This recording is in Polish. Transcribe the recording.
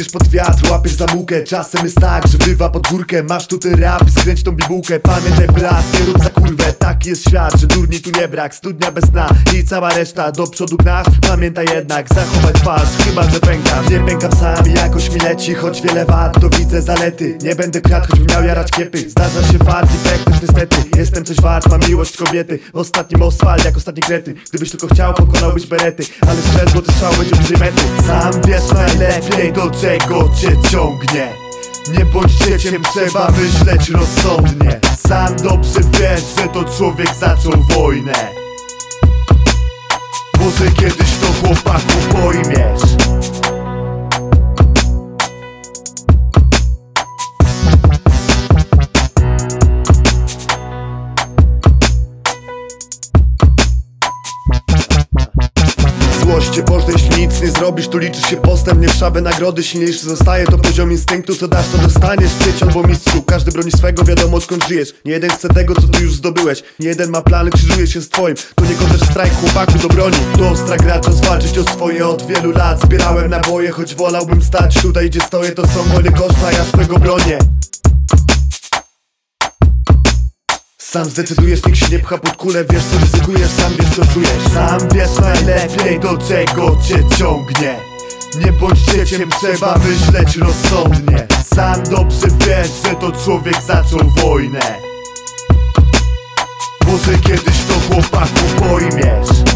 Ciśniesz pod wiatr, łapiesz za mułkę. Czasem jest tak, że bywa pod górkę. Masz tu ten rap i skręć tą bibułkę. Pamiętaj brat, nie rób za kurwę. Taki jest świat, że durni tu nie brak. Studnia bez dna i cała reszta Do przodu gnasz, pamiętaj jednak Zachować twarz, chyba że pękasz Nie pękam sam jakoś mi leci Choć wiele wad, to widzę zalety. Nie będę kradł, choćbym miał jarać kiepy. Zdarza się fart i pech też niestety. Jestem coś wart, mam miłość kobiety. Ostatni most fal, jak ostatni krety. Gdybyś tylko chciał, pokonałbyś berety. Ale strzel, bo ty strzał będzie mety. Sam wiesz najlepiej, do czego cię ciągnie? Nie bądź dzieciem, trzeba myśleć rozsądnie. Sam dobrze wiesz, że to człowiek zaczął wojnę. Może kiedyś to chłopaku pojmiesz Złoście Boże, jeśli nic nie zrobisz, to liczy się postęp. Nie wszawe nagrody, silniejszy zostaje To poziom instynktu, co dasz, to dostaniesz. Czyć albo mistrzu, każdy broni swego Wiadomo skąd żyjesz, nie jeden chce tego, co ty już zdobyłeś. Nie jeden ma plany, krzyżuje się z twoim. To nie kontest strajk, chłopaku do broni. To ostra gra, czas walczyć o swoje. Od wielu lat Zbierałem naboje, choć wolałbym stać Tutaj gdzie stoję, to są wojny koszta, ja swego bronię Sam zdecydujesz, nikt się nie pcha pod kulę Wiesz co ryzykujesz, sam wiesz co czujesz. Sam wiesz najlepiej do czego cię ciągnie. Nie bądź dzieciem, trzeba myśleć rozsądnie. Sam dobrze wiesz, że to człowiek zaczął wojnę. Może kiedyś to chłopaku pojmiesz